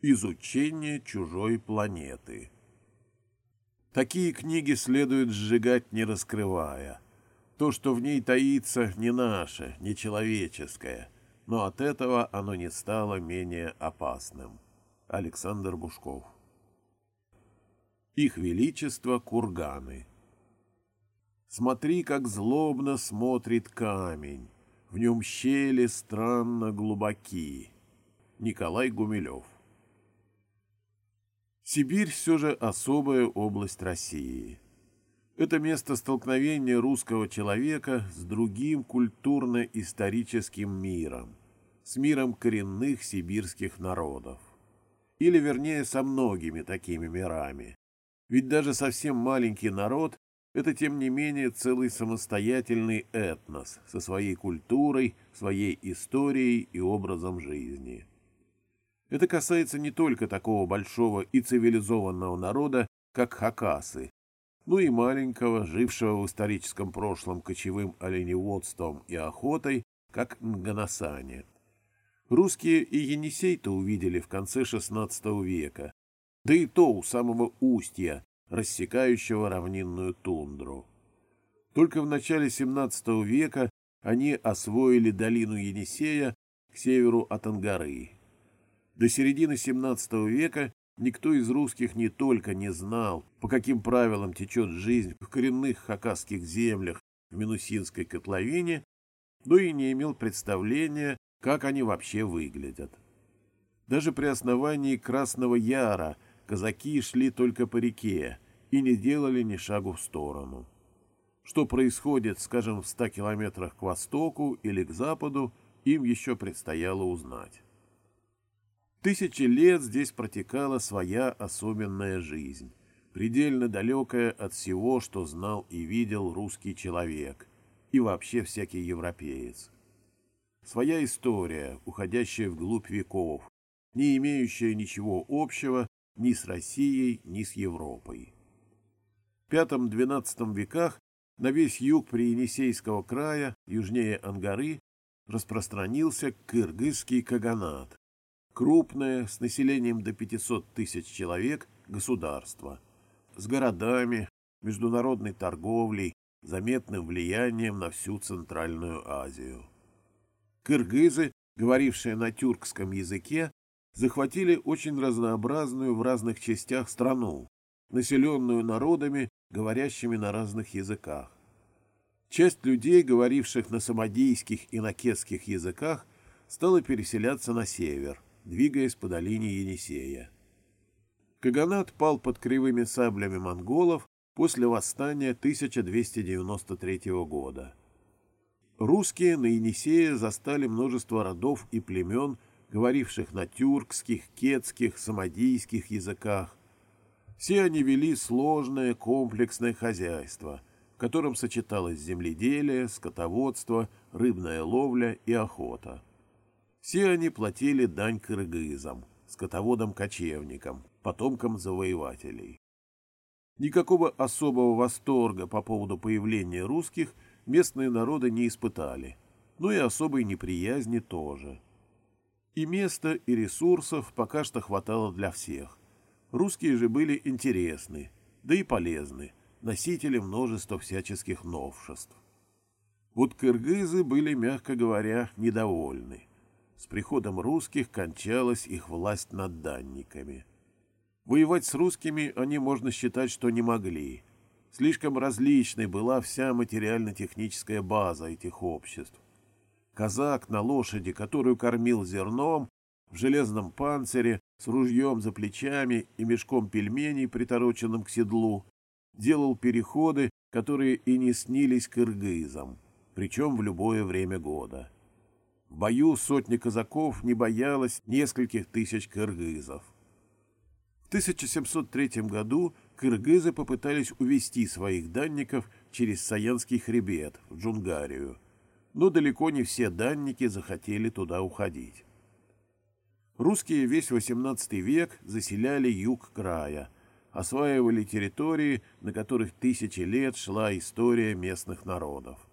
Изучение чужой планеты. Такие книги следует сжигать, не раскрывая. То, что в ней таится, не наше, не человеческое, но от этого оно не стало менее опасным. Александр Бушков Их Величество Курганы Смотри, как злобно смотрит камень, в нем щели странно глубоки. Николай Гумилев Сибирь все же особая область России. Это место столкновения русского человека с другим культурно-историческим миром, с миром коренных сибирских народов. Или, вернее, со многими такими мирами. Ведь даже совсем маленький народ – это, тем не менее, целый самостоятельный этнос со своей культурой, своей историей и образом жизни. Это касается не только такого большого и цивилизованного народа, как хакасы, но и маленького, жившего в историческом прошлом кочевым оленеводством и охотой, как Нганасане. Русские и Енисей-то увидели в конце XVI века, да и то у самого устья, рассекающего равнинную тундру. Только в начале XVII века они освоили долину Енисея к северу от Ангары. До середины XVII века никто из русских не только не знал, по каким правилам течет жизнь в коренных хакасских землях в Минусинской котловине, но и не имел представления, как они вообще выглядят. Даже при основании Красного Яра казаки шли только по реке и не делали ни шагу в сторону. Что происходит, скажем, в ста километрах к востоку или к западу, им еще предстояло узнать. Тысячи лет здесь протекала своя особенная жизнь, предельно далекая от всего, что знал и видел русский человек и вообще всякий европеец. Своя история, уходящая вглубь веков, не имеющая ничего общего ни с Россией, ни с Европой. В V-XII веках на весь юг Приенисейского края, южнее Ангары, распространился кыргызский каганат, крупное, с населением до 500 тысяч человек, государство, с городами, международной торговлей, заметным влиянием на всю Центральную Азию. Кыргызы, говорившие на тюркском языке, захватили очень разнообразную в разных частях страну, населенную народами, говорящими на разных языках. Часть людей, говоривших на самодийских и накетских языках, стала переселяться на север – двигаясь по долине Енисея. Каганат пал под кривыми саблями монголов после восстания 1293 года. Русские на Енисее застали множество родов и племен, говоривших на тюркских, кетских, самодийских языках. Все они вели сложное комплексное хозяйство, в котором сочеталось земледелие, скотоводство, рыбная ловля и охота. Все они платили дань кыргызам, скотоводам-кочевникам, потомкам завоевателей. Никакого особого восторга по поводу появления русских местные народы не испытали, но и особой неприязни тоже. И места, и ресурсов пока что хватало для всех. Русские же были интересны, да и полезны, носители множества всяческих новшеств. Вот кыргызы были, мягко говоря, недовольны. С приходом русских кончалась их власть над данниками. Воевать с русскими они, можно считать, что не могли. Слишком различной была вся материально-техническая база этих обществ. Казак на лошади, которую кормил зерном, в железном панцире, с ружьем за плечами и мешком пельменей, притороченным к седлу, делал переходы, которые и не снились кыргызам, причем в любое время года. В бою сотни казаков не боялось нескольких тысяч кыргызов. В 1703 году кыргызы попытались увести своих данников через Саянский хребет в Джунгарию, но далеко не все данники захотели туда уходить. Русские весь XVIII век заселяли юг края, осваивали территории, на которых тысячи лет шла история местных народов.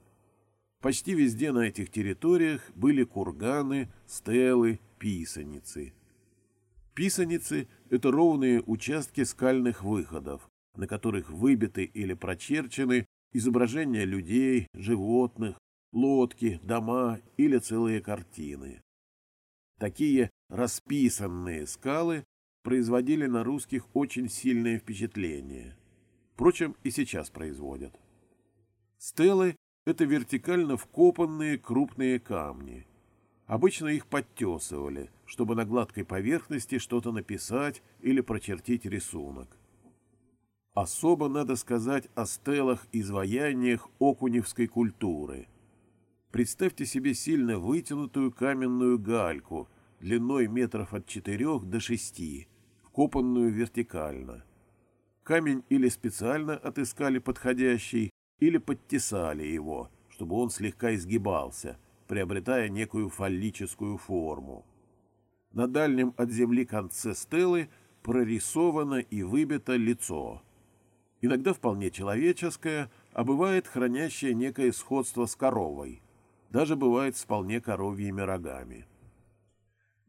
Почти везде на этих территориях были курганы, стелы, писаницы. Писаницы – это ровные участки скальных выходов, на которых выбиты или прочерчены изображения людей, животных, лодки, дома или целые картины. Такие расписанные скалы производили на русских очень сильное впечатление. Впрочем, и сейчас производят. Стелы – это вертикально вкопанные крупные камни. Обычно их подтесывали, чтобы на гладкой поверхности что-то написать или прочертить рисунок. Особо надо сказать о стелах-изваяниях окуневской культуры. Представьте себе сильно вытянутую каменную гальку длиной метров от 4 до 6, вкопанную вертикально. Камень или специально отыскали подходящий, или подтесали его, чтобы он слегка изгибался, приобретая некую фаллическую форму. На дальнем от земли конце стелы прорисовано и выбито лицо. Иногда вполне человеческое, а бывает хранящее некое сходство с коровой. Даже бывает с вполне коровьими рогами.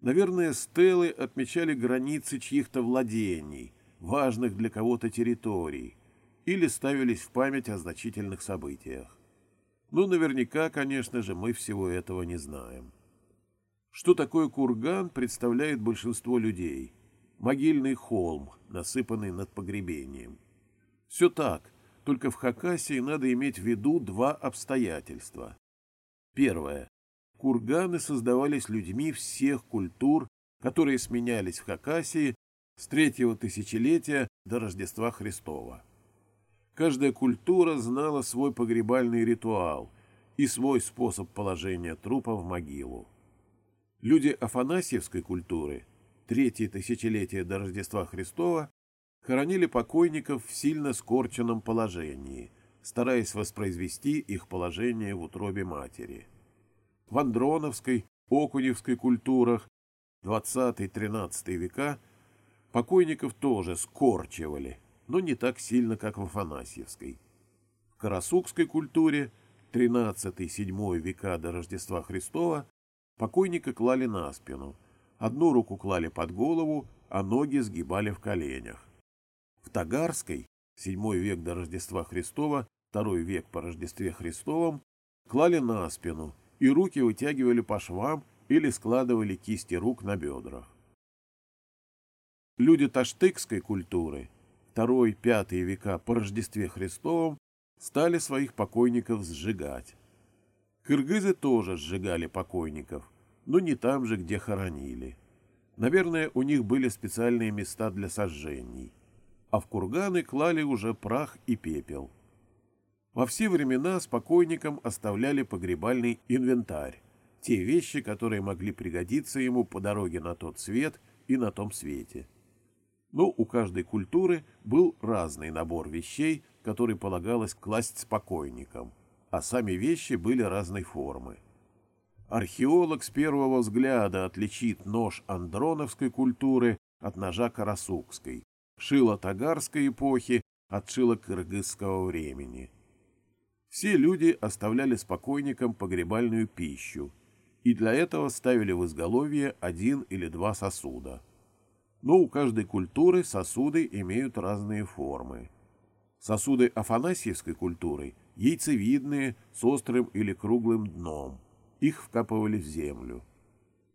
Наверное, стелы отмечали границы чьих-то владений, важных для кого-то территорий, или ставились в память о значительных событиях. Ну, наверняка, конечно же, мы всего этого не знаем. Что такое курган, представляет большинство людей. Могильный холм, насыпанный над погребением. Все так, только в Хакасии надо иметь в виду два обстоятельства. Первое. Курганы создавались людьми всех культур, которые сменялись в Хакасии с третьего тысячелетия до Рождества Христова. Каждая культура знала свой погребальный ритуал и свой способ положения трупа в могилу. Люди афанасьевской культуры, третье тысячелетие до Рождества Христова, хоронили покойников в сильно скорченном положении, стараясь воспроизвести их положение в утробе матери. В Андроновской, Окуневской культурах 20-13 века покойников тоже скорчивали – но не так сильно, как в Афанасьевской. В Карасукской культуре 13-7 века до Рождества Христова покойника клали на спину, одну руку клали под голову, а ноги сгибали в коленях. В Тагарской, 7 век до Рождества Христова, 2 век по Рождестве Христовом, клали на спину и руки вытягивали по швам или складывали кисти рук на бедрах. Люди таштыкской культуры II-V века по Рождестве Христовом стали своих покойников сжигать. Кыргызы тоже сжигали покойников, но не там же, где хоронили. Наверное, у них были специальные места для сожжений, а в курганы клали уже прах и пепел. Во все времена с покойником оставляли погребальный инвентарь, те вещи, которые могли пригодиться ему по дороге на тот свет и на том свете но у каждой культуры был разный набор вещей, который полагалось класть спокойникам, а сами вещи были разной формы. Археолог с первого взгляда отличит нож андроновской культуры от ножа карасукской, шило тагарской эпохи от шила кыргызского времени. Все люди оставляли спокойникам погребальную пищу, и для этого ставили в изголовье один или два сосуда – но у каждой культуры сосуды имеют разные формы. Сосуды афанасьевской культуры яйцевидные, с острым или круглым дном. Их вкапывали в землю.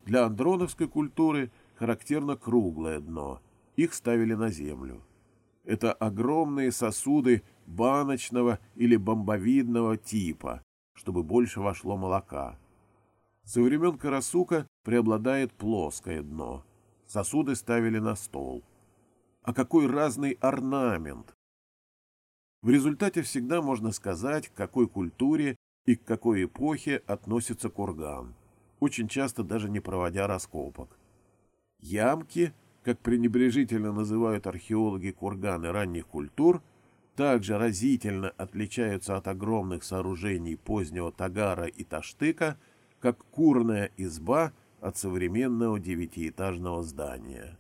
Для андроновской культуры характерно круглое дно. Их ставили на землю. Это огромные сосуды баночного или бомбовидного типа, чтобы больше вошло молока. Со времен Карасука преобладает плоское дно – сосуды ставили на стол. А какой разный орнамент! В результате всегда можно сказать, к какой культуре и к какой эпохе относится курган, очень часто даже не проводя раскопок. Ямки, как пренебрежительно называют археологи курганы ранних культур, также разительно отличаются от огромных сооружений позднего Тагара и Таштыка, как курная изба от современного девятиэтажного здания.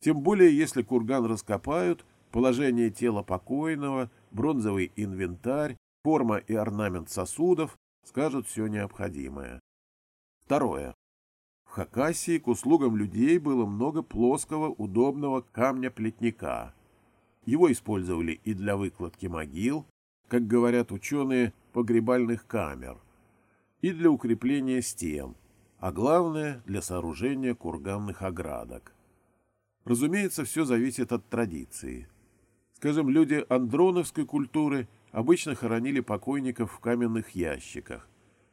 Тем более, если курган раскопают, положение тела покойного, бронзовый инвентарь, форма и орнамент сосудов скажут все необходимое. Второе. В Хакасии к услугам людей было много плоского удобного камня-плетника. Его использовали и для выкладки могил, как говорят ученые, погребальных камер, и для укрепления стен, а главное – для сооружения курганных оградок. Разумеется, все зависит от традиции. Скажем, люди андроновской культуры обычно хоронили покойников в каменных ящиках,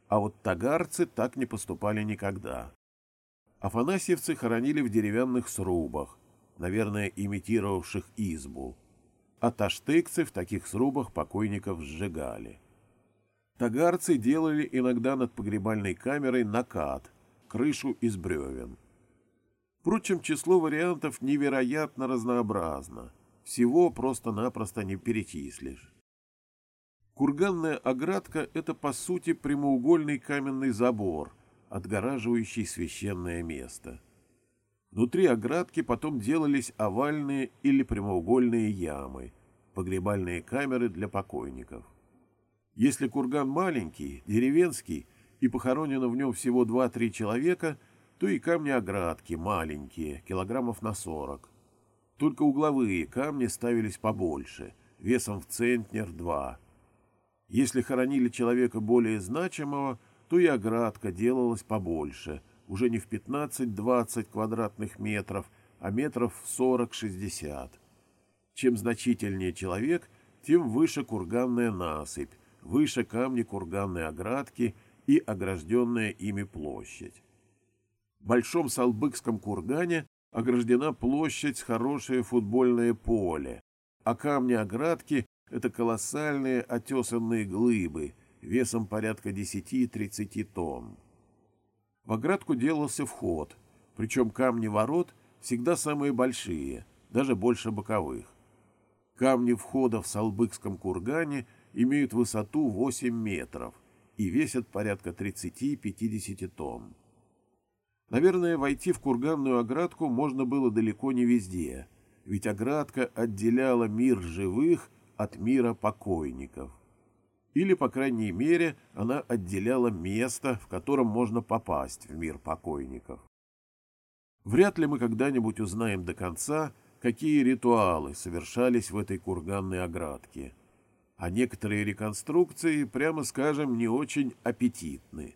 а вот тагарцы так не поступали никогда. Афанасьевцы хоронили в деревянных срубах, наверное, имитировавших избу, а таштыкцы в таких срубах покойников сжигали. Тагарцы делали иногда над погребальной камерой накат, крышу из бревен. Впрочем, число вариантов невероятно разнообразно. Всего просто-напросто не перечислишь. Курганная оградка – это, по сути, прямоугольный каменный забор, отгораживающий священное место. Внутри оградки потом делались овальные или прямоугольные ямы, погребальные камеры для покойников. Если курган маленький, деревенский, и похоронено в нем всего 2-3 человека, то и камни оградки маленькие, килограммов на 40. Только угловые камни ставились побольше, весом в центнер-два – если хоронили человека более значимого, то и оградка делалась побольше, уже не в 15-20 квадратных метров, а метров в 40-60. Чем значительнее человек, тем выше курганная насыпь, выше камни курганной оградки и огражденная ими площадь. В Большом Салбыкском кургане ограждена площадь хорошее футбольное поле, а камни оградки это колоссальные отесанные глыбы весом порядка 10-30 тонн. В оградку делался вход, причем камни ворот всегда самые большие, даже больше боковых. Камни входа в Салбыкском кургане имеют высоту 8 метров и весят порядка 30-50 тонн. Наверное, войти в курганную оградку можно было далеко не везде, ведь оградка отделяла мир живых от мира покойников. Или, по крайней мере, она отделяла место, в котором можно попасть в мир покойников. Вряд ли мы когда-нибудь узнаем до конца, какие ритуалы совершались в этой курганной оградке. А некоторые реконструкции, прямо скажем, не очень аппетитны.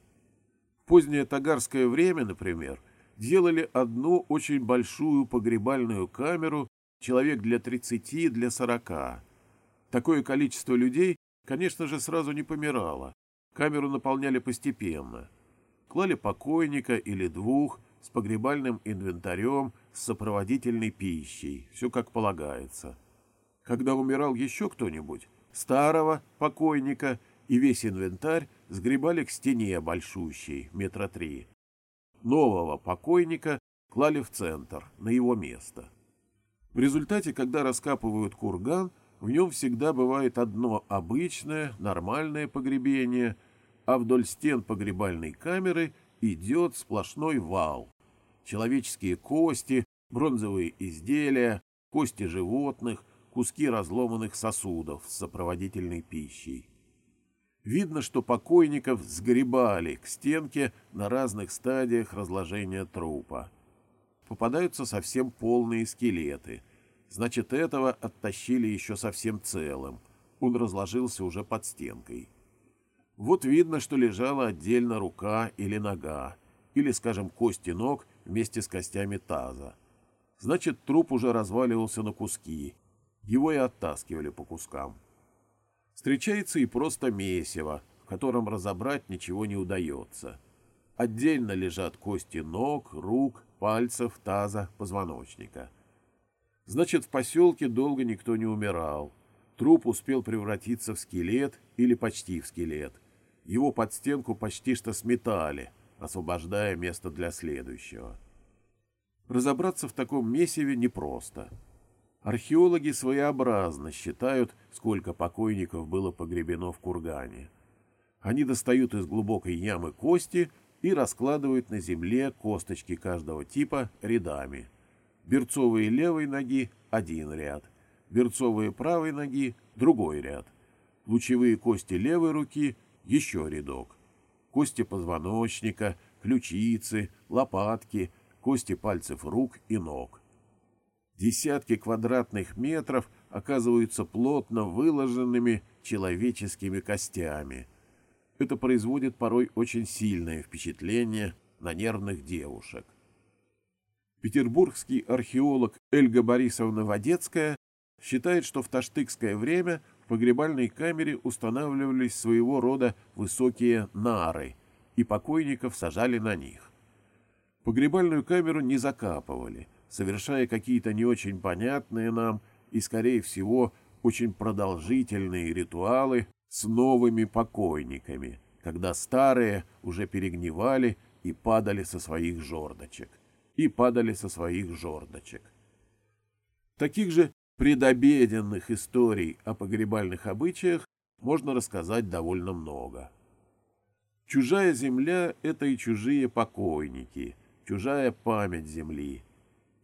В позднее тагарское время, например, делали одну очень большую погребальную камеру человек для 30, для 40, Такое количество людей, конечно же, сразу не помирало. Камеру наполняли постепенно. Клали покойника или двух с погребальным инвентарем, с сопроводительной пищей, все как полагается. Когда умирал еще кто-нибудь, старого покойника и весь инвентарь сгребали к стене большущей, метра три. Нового покойника клали в центр, на его место. В результате, когда раскапывают курган, в нем всегда бывает одно обычное, нормальное погребение, а вдоль стен погребальной камеры идет сплошной вал. Человеческие кости, бронзовые изделия, кости животных, куски разломанных сосудов с сопроводительной пищей. Видно, что покойников сгребали к стенке на разных стадиях разложения трупа. Попадаются совсем полные скелеты – Значит, этого оттащили еще совсем целым. Он разложился уже под стенкой. Вот видно, что лежала отдельно рука или нога, или, скажем, кости ног вместе с костями таза. Значит, труп уже разваливался на куски. Его и оттаскивали по кускам. Встречается и просто месиво, в котором разобрать ничего не удается. Отдельно лежат кости ног, рук, пальцев, таза, позвоночника – Значит, в поселке долго никто не умирал. Труп успел превратиться в скелет или почти в скелет. Его под стенку почти что сметали, освобождая место для следующего. Разобраться в таком месиве непросто. Археологи своеобразно считают, сколько покойников было погребено в кургане. Они достают из глубокой ямы кости и раскладывают на земле косточки каждого типа рядами – Берцовые левой ноги – один ряд, берцовые правой ноги – другой ряд, лучевые кости левой руки – еще рядок, кости позвоночника, ключицы, лопатки, кости пальцев рук и ног. Десятки квадратных метров оказываются плотно выложенными человеческими костями. Это производит порой очень сильное впечатление на нервных девушек. Петербургский археолог Эльга Борисовна Водецкая считает, что в таштыкское время в погребальной камере устанавливались своего рода высокие нары, и покойников сажали на них. Погребальную камеру не закапывали, совершая какие-то не очень понятные нам и, скорее всего, очень продолжительные ритуалы с новыми покойниками, когда старые уже перегнивали и падали со своих жердочек. И падали со своих жердочек. Таких же предобеденных историй о погребальных обычаях можно рассказать довольно много. Чужая земля — это и чужие покойники, чужая память земли.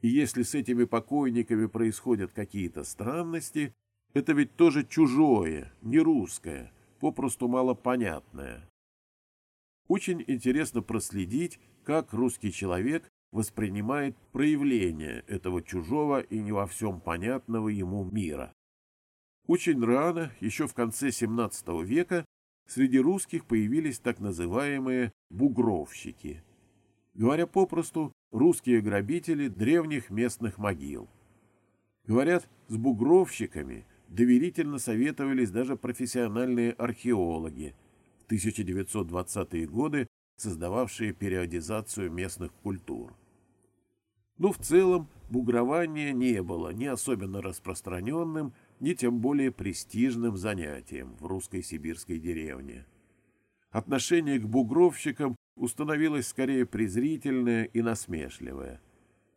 И если с этими покойниками происходят какие-то странности, это ведь тоже чужое, не русское, попросту малопонятное. Очень интересно проследить, как русский человек воспринимает проявление этого чужого и не во всем понятного ему мира. Очень рано, еще в конце XVII века, среди русских появились так называемые «бугровщики». Говоря попросту, русские грабители древних местных могил. Говорят, с бугровщиками доверительно советовались даже профессиональные археологи, в 1920-е годы создававшие периодизацию местных культур. Но в целом бугрование не было ни особенно распространенным, ни тем более престижным занятием в русской сибирской деревне. Отношение к бугровщикам установилось скорее презрительное и насмешливое.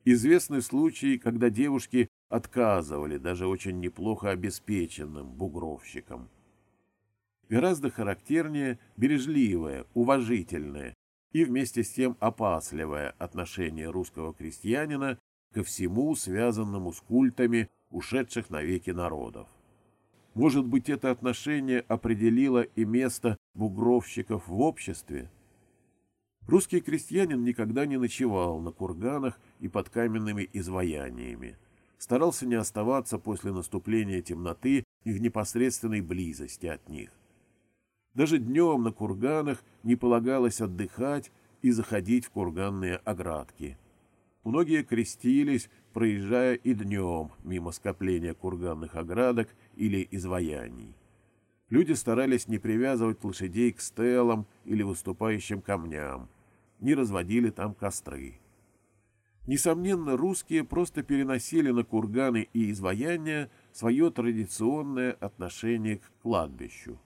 Известны случаи, когда девушки отказывали даже очень неплохо обеспеченным бугровщикам. Гораздо характернее бережливое, уважительное и вместе с тем опасливое отношение русского крестьянина ко всему, связанному с культами ушедших навеки народов. Может быть, это отношение определило и место бугровщиков в обществе? Русский крестьянин никогда не ночевал на курганах и под каменными изваяниями. Старался не оставаться после наступления темноты и в непосредственной близости от них. Даже днем на курганах не полагалось отдыхать и заходить в курганные оградки. Многие крестились, проезжая и днем мимо скопления курганных оградок или изваяний. Люди старались не привязывать лошадей к стелам или выступающим камням, не разводили там костры. Несомненно, русские просто переносили на курганы и изваяния свое традиционное отношение к кладбищу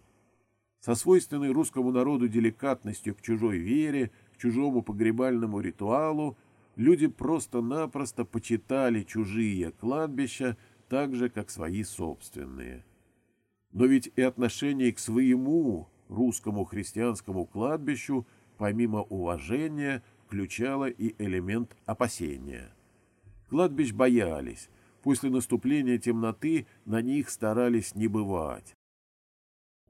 со свойственной русскому народу деликатностью к чужой вере, к чужому погребальному ритуалу, люди просто-напросто почитали чужие кладбища так же, как свои собственные. Но ведь и отношение к своему русскому христианскому кладбищу, помимо уважения, включало и элемент опасения. Кладбищ боялись, после наступления темноты на них старались не бывать.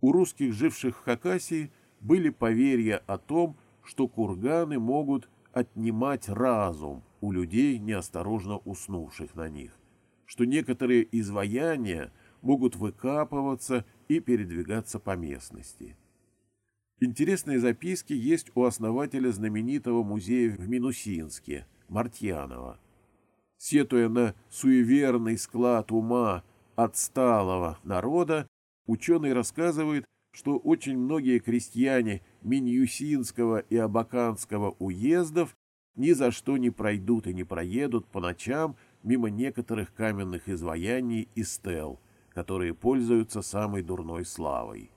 У русских, живших в Хакасии, были поверья о том, что курганы могут отнимать разум у людей, неосторожно уснувших на них, что некоторые изваяния могут выкапываться и передвигаться по местности. Интересные записки есть у основателя знаменитого музея в Минусинске, Мартьянова. Сетуя на суеверный склад ума отсталого народа, Ученый рассказывает, что очень многие крестьяне Миньюсинского и Абаканского уездов ни за что не пройдут и не проедут по ночам мимо некоторых каменных изваяний и стел, которые пользуются самой дурной славой.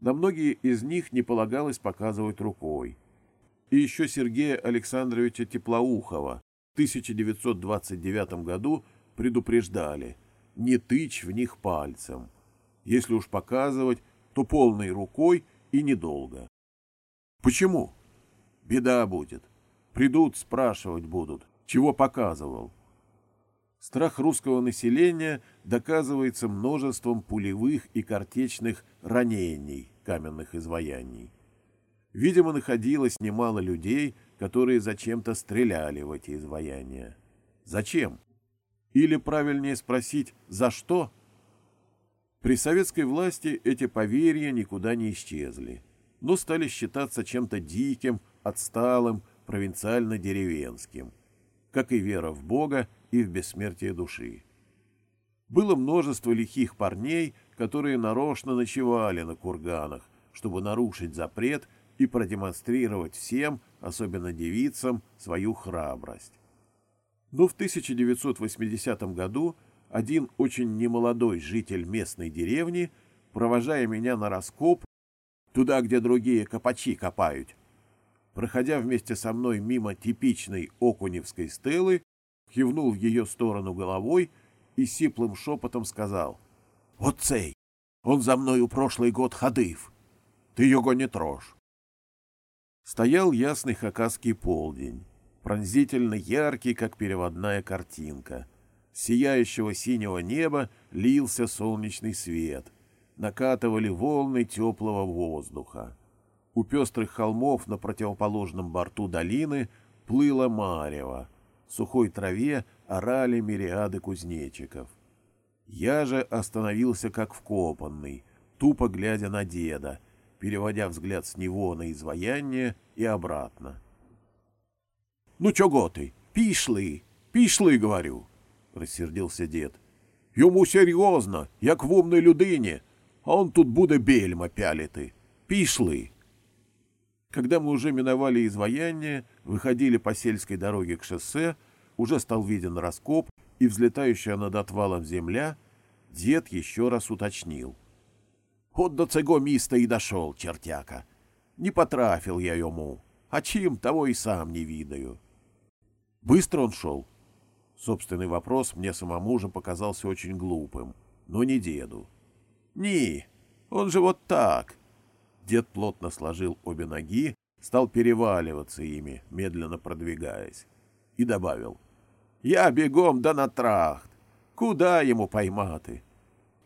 На многие из них не полагалось показывать рукой. И еще Сергея Александровича Теплоухова в 1929 году предупреждали «не тычь в них пальцем». Если уж показывать, то полной рукой и недолго. Почему? Беда будет. Придут, спрашивать будут, чего показывал. Страх русского населения доказывается множеством пулевых и картечных ранений каменных изваяний. Видимо, находилось немало людей, которые зачем-то стреляли в эти изваяния. Зачем? Или, правильнее спросить, за что? При советской власти эти поверья никуда не исчезли, но стали считаться чем-то диким, отсталым, провинциально-деревенским, как и вера в Бога и в бессмертие души. Было множество лихих парней, которые нарочно ночевали на курганах, чтобы нарушить запрет и продемонстрировать всем, особенно девицам, свою храбрость. Но в 1980 году один очень немолодой житель местной деревни, провожая меня на раскоп, туда, где другие копачи копают, проходя вместе со мной мимо типичной окуневской стелы, кивнул в ее сторону головой и сиплым шепотом сказал «Вот цей, он за мною прошлый год ходив, ты его не трожь». Стоял ясный хакасский полдень, пронзительно яркий, как переводная картинка. Сияющего синего неба лился солнечный свет, накатывали волны теплого воздуха. У пестрых холмов на противоположном борту долины плыло марево В сухой траве орали мириады кузнечиков. Я же остановился как вкопанный, тупо глядя на деда, переводя взгляд с него на изваяние и обратно. — Ну чого ты? Пішли, пішли, говорю, — рассердился дед. — Йому серйозно, як в умной людині, а он тут буде бельма пялити. Пішли. когда мы уже миновали изваяние, выходили по сельской дороге к шоссе, уже стал виден раскоп и взлетающая над отвалом земля, дед еще раз уточнил. «От до цього міста и дошел, чертяка. Не потрафил я ему, а чим того и сам не видаю». «Быстро он шел?» Собственный вопрос мне самому же показался очень глупым, но не деду. «Не, он же вот так». Дед плотно сложил обе ноги, стал переваливаться ими, медленно продвигаясь, и добавил. Я бегом да на трахт. Куда ему поймати?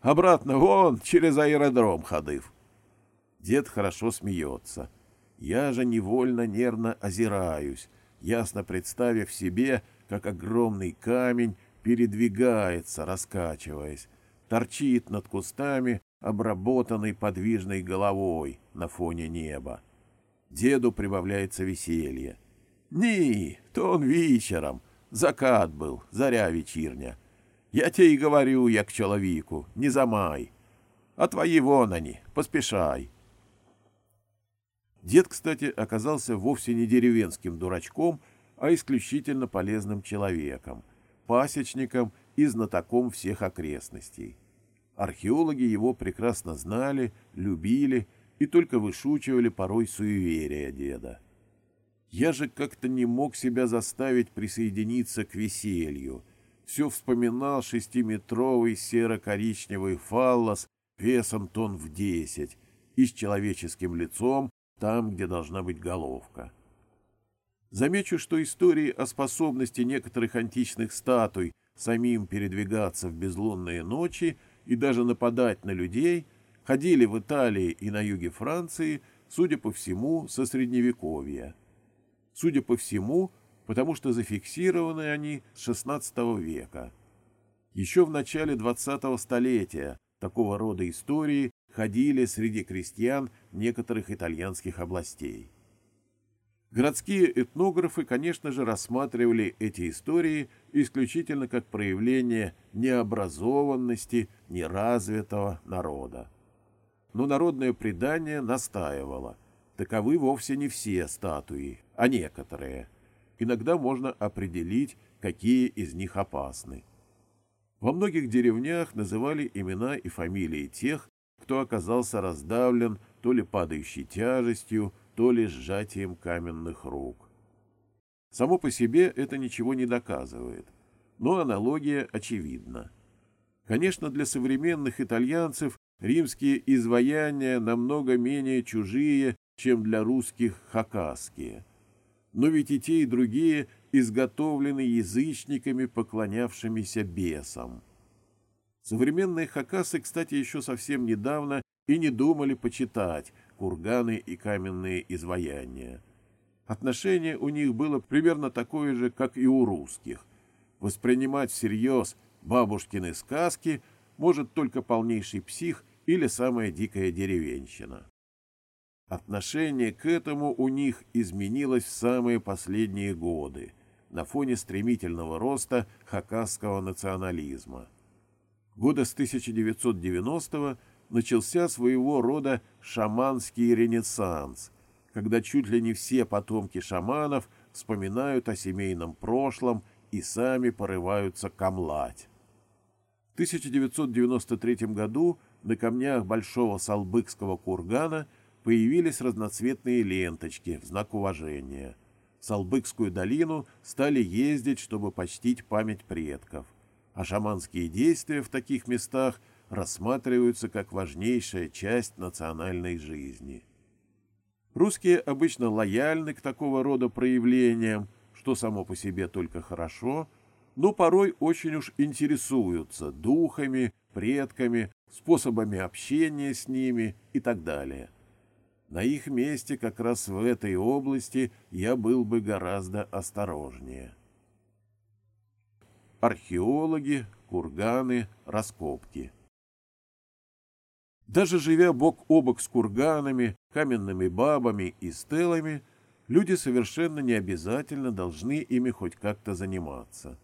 Обратно вон через аэродром ходив. Дед хорошо смеется. Я же невольно нервно озираюсь, ясно представив себе, как огромный камень передвигается, раскачиваясь, торчит над кустами, обработанной подвижной головой на фоне неба. Деду прибавляется веселье. «Ни, то он вечером, Закат был, заря вечірня. Я тебе и говорю, як чоловіку, не замай. А твои вон они, поспешай. Дед, кстати, оказался вовсе не деревенским дурачком, а исключительно полезным человеком, пасечником и знатоком всех окрестностей. Археологи его прекрасно знали, любили и только вышучивали порой суеверия деда. Я же как-то не мог себя заставить присоединиться к веселью. Все вспоминал шестиметровый серо-коричневый фаллос весом тонн в десять и с человеческим лицом там, где должна быть головка. Замечу, что истории о способности некоторых античных статуй самим передвигаться в безлунные ночи и даже нападать на людей ходили в Италии и на юге Франции, судя по всему, со Средневековья судя по всему, потому что зафиксированы они с XVI века. Еще в начале XX столетия такого рода истории ходили среди крестьян некоторых итальянских областей. Городские этнографы, конечно же, рассматривали эти истории исключительно как проявление необразованности неразвитого народа. Но народное предание настаивало – Таковы вовсе не все статуи, а некоторые. Иногда можно определить, какие из них опасны. Во многих деревнях называли имена и фамилии тех, кто оказался раздавлен то ли падающей тяжестью, то ли сжатием каменных рук. Само по себе это ничего не доказывает, но аналогия очевидна. Конечно, для современных итальянцев римские изваяния намного менее чужие чем для русских хакасские. Но ведь и те, и другие изготовлены язычниками, поклонявшимися бесам. Современные хакасы, кстати, еще совсем недавно и не думали почитать, курганы и каменные изваяния. Отношение у них было примерно такое же, как и у русских. Воспринимать всерьез бабушкины сказки может только полнейший псих или самая дикая деревенщина. Отношение к этому у них изменилось в самые последние годы на фоне стремительного роста хакасского национализма. Года с 1990 начался своего рода шаманский ренессанс, когда чуть ли не все потомки шаманов вспоминают о семейном прошлом и сами порываются камлать. В 1993 году на камнях Большого Салбыкского кургана – появились разноцветные ленточки в знак уважения. В Салбыкскую долину стали ездить, чтобы почтить память предков, а шаманские действия в таких местах рассматриваются как важнейшая часть национальной жизни. Русские обычно лояльны к такого рода проявлениям, что само по себе только хорошо, но порой очень уж интересуются духами, предками, способами общения с ними и так далее – на их месте как раз в этой области я был бы гораздо осторожнее. Археологи, курганы, раскопки. Даже живя бок о бок с курганами, каменными бабами и стелами, люди совершенно не обязательно должны ими хоть как-то заниматься.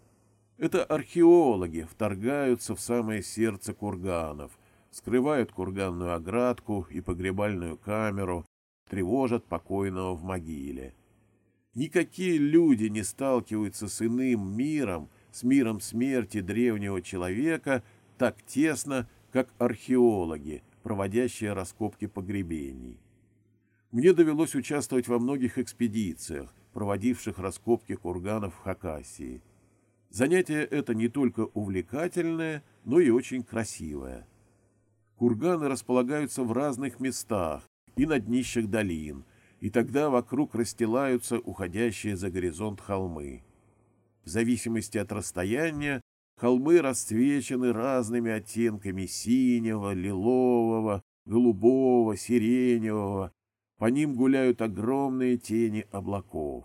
Это археологи вторгаются в самое сердце курганов – скрывают курганную оградку и погребальную камеру, тревожат покойного в могиле. Никакие люди не сталкиваются с иным миром, с миром смерти древнего человека так тесно, как археологи, проводящие раскопки погребений. Мне довелось участвовать во многих экспедициях, проводивших раскопки курганов в Хакасии. Занятие это не только увлекательное, но и очень красивое. Курганы располагаются в разных местах и на днищах долин, и тогда вокруг расстилаются уходящие за горизонт холмы. В зависимости от расстояния холмы расцвечены разными оттенками синего, лилового, голубого, сиреневого. По ним гуляют огромные тени облаков.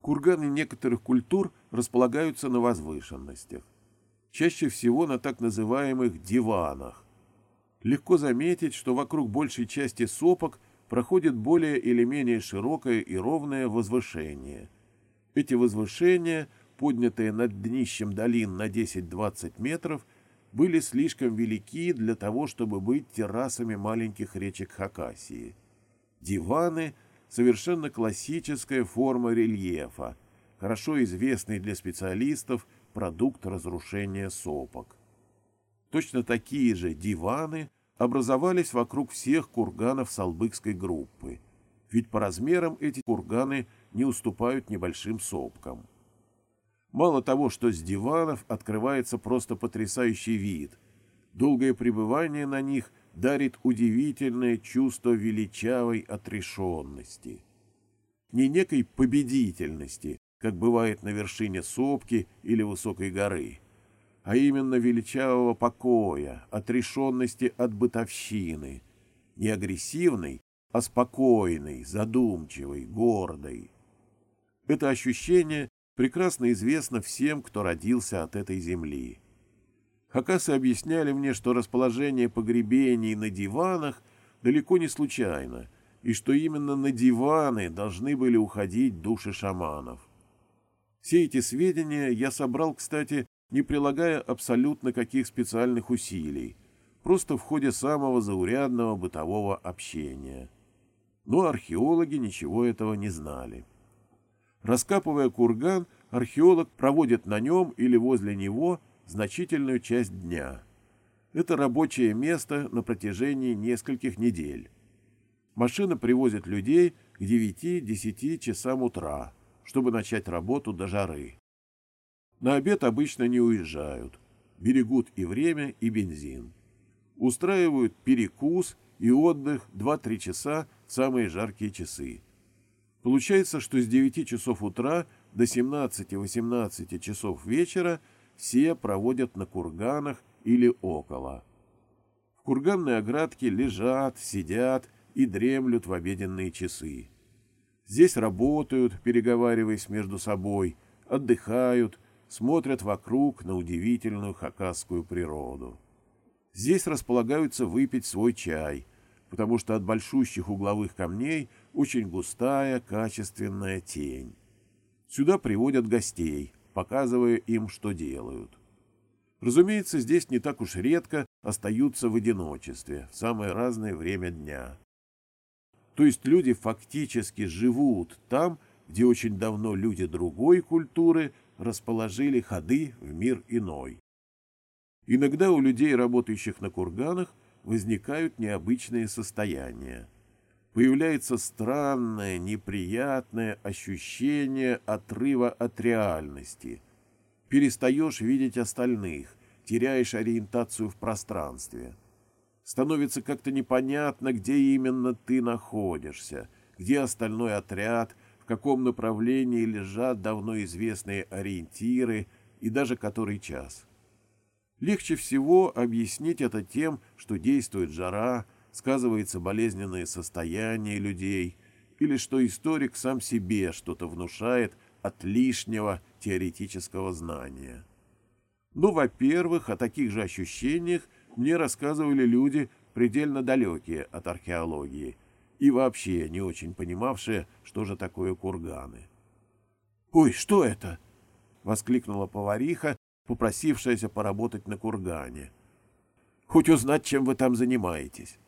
Курганы некоторых культур располагаются на возвышенностях. Чаще всего на так называемых диванах, легко заметить, что вокруг большей части сопок проходит более или менее широкое и ровное возвышение. Эти возвышения, поднятые над днищем долин на 10-20 метров, были слишком велики для того, чтобы быть террасами маленьких речек Хакасии. Диваны – совершенно классическая форма рельефа, хорошо известный для специалистов продукт разрушения сопок. Точно такие же диваны образовались вокруг всех курганов Салбыкской группы, ведь по размерам эти курганы не уступают небольшим сопкам. Мало того, что с диванов открывается просто потрясающий вид, долгое пребывание на них дарит удивительное чувство величавой отрешенности. Не некой победительности, как бывает на вершине сопки или высокой горы, а именно величавого покоя, отрешенности от бытовщины, не агрессивной, а спокойной, задумчивой, гордой. Это ощущение прекрасно известно всем, кто родился от этой земли. Хакасы объясняли мне, что расположение погребений на диванах далеко не случайно, и что именно на диваны должны были уходить души шаманов. Все эти сведения я собрал, кстати, не прилагая абсолютно каких специальных усилий, просто в ходе самого заурядного бытового общения. Но археологи ничего этого не знали. Раскапывая курган, археолог проводит на нем или возле него значительную часть дня. Это рабочее место на протяжении нескольких недель. Машина привозит людей к 9-10 часам утра, чтобы начать работу до жары. На обед обычно не уезжают. Берегут и время, и бензин. Устраивают перекус и отдых 2-3 часа в самые жаркие часы. Получается, что с 9 часов утра до 17-18 часов вечера все проводят на курганах или около. В курганной оградке лежат, сидят и дремлют в обеденные часы. Здесь работают, переговариваясь между собой, отдыхают, смотрят вокруг на удивительную хакасскую природу. Здесь располагаются выпить свой чай, потому что от большущих угловых камней очень густая, качественная тень. Сюда приводят гостей, показывая им, что делают. Разумеется, здесь не так уж редко остаются в одиночестве в самое разное время дня. То есть люди фактически живут там, где очень давно люди другой культуры расположили ходы в мир иной. Иногда у людей, работающих на курганах, возникают необычные состояния. Появляется странное, неприятное ощущение отрыва от реальности. Перестаешь видеть остальных, теряешь ориентацию в пространстве. Становится как-то непонятно, где именно ты находишься, где остальной отряд, в каком направлении лежат давно известные ориентиры и даже который час. Легче всего объяснить это тем, что действует жара, сказывается болезненное состояние людей или что историк сам себе что-то внушает от лишнего теоретического знания. Ну, во-первых, о таких же ощущениях мне рассказывали люди, предельно далекие от археологии и вообще не очень понимавшие, что же такое курганы. «Ой, что это?» — воскликнула повариха, попросившаяся поработать на кургане. «Хоть узнать, чем вы там занимаетесь».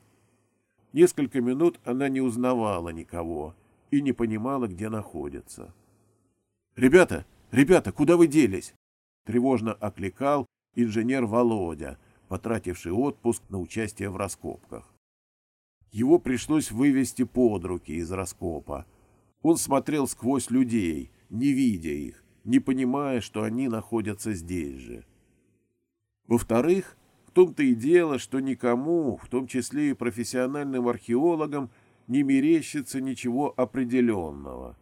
Несколько минут она не узнавала никого и не понимала, где находится. «Ребята, ребята, куда вы делись?» — тревожно окликал инженер Володя, потративший отпуск на участие в раскопках. Его пришлось вывести под руки из раскопа. Он смотрел сквозь людей, не видя их, не понимая, что они находятся здесь же. Во-вторых, том-то и дело, что никому, в том числе и профессиональным археологам, не мерещится ничего определенного.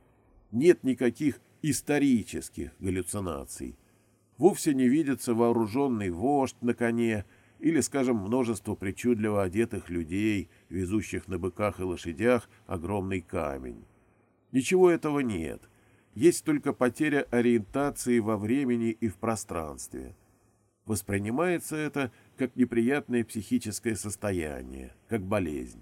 Нет никаких исторических галлюцинаций. Вовсе не видится вооруженный вождь на коне или, скажем, множество причудливо одетых людей, везущих на быках и лошадях огромный камень. Ничего этого нет есть только потеря ориентации во времени и в пространстве. Воспринимается это как неприятное психическое состояние, как болезнь.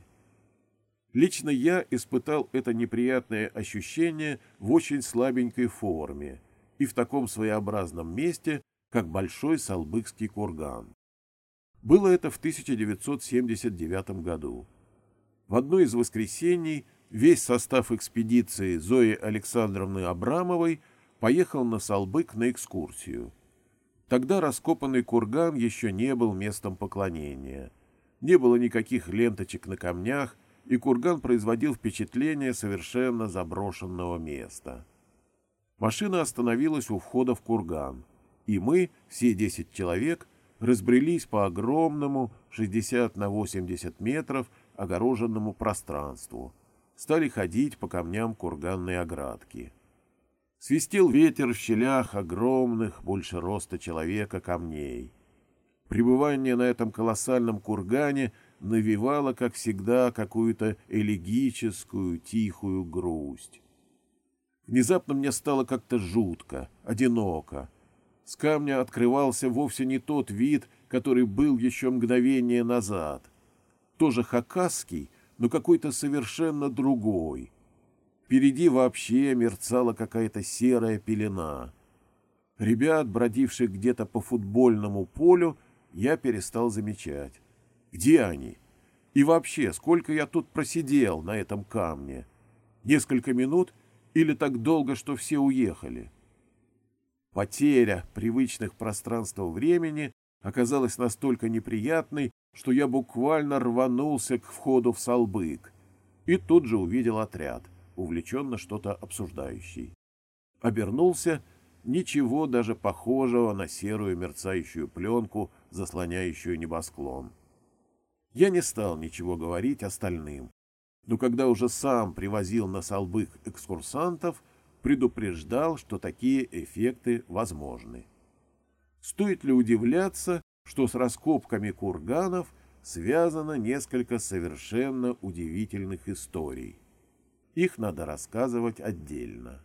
Лично я испытал это неприятное ощущение в очень слабенькой форме и в таком своеобразном месте, как Большой Салбыкский курган. Было это в 1979 году. В одно из воскресений весь состав экспедиции Зои Александровны Абрамовой поехал на Салбык на экскурсию. Тогда раскопанный курган еще не был местом поклонения. Не было никаких ленточек на камнях, и курган производил впечатление совершенно заброшенного места. Машина остановилась у входа в курган, и мы, все десять человек, разбрелись по огромному 60 на 80 метров огороженному пространству – стали ходить по камням курганной оградки. Свистел ветер в щелях огромных, больше роста человека, камней. Пребывание на этом колоссальном кургане навевало, как всегда, какую-то элегическую, тихую грусть. Внезапно мне стало как-то жутко, одиноко. С камня открывался вовсе не тот вид, который был еще мгновение назад. Тоже хакасский, но какой-то совершенно другой. Впереди вообще мерцала какая-то серая пелена. Ребят, бродивших где-то по футбольному полю, я перестал замечать. Где они? И вообще, сколько я тут просидел на этом камне? Несколько минут или так долго, что все уехали? Потеря привычных пространств времени оказалась настолько неприятной, что я буквально рванулся к входу в Салбык и тут же увидел отряд, увлеченно что-то обсуждающий. Обернулся, ничего даже похожего на серую мерцающую пленку, заслоняющую небосклон. Я не стал ничего говорить остальным, но когда уже сам привозил на Салбык экскурсантов, предупреждал, что такие эффекты возможны. Стоит ли удивляться, что с раскопками курганов связано несколько совершенно удивительных историй. Их надо рассказывать отдельно.